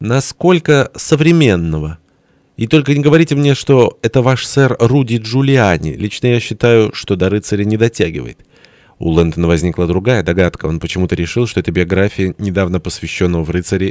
Насколько современного? И только не говорите мне, что это ваш сэр Руди Джулиани. Лично я считаю, что до рыцаря не дотягивает. У Лэндона возникла другая догадка. Он почему-то решил, что это биография недавно посвященного в рыцаре